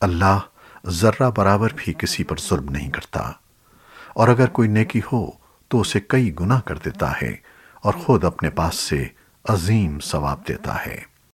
اللہ ذرہ برابر بھی کسی پر ظلم نہیں کرتا۔ اور اگر کوئی نیکی ہو تو اسے کئی گنا کر دیتا ہے اور خود اپنے پاس سے عظیم ثواب دیتا ہے۔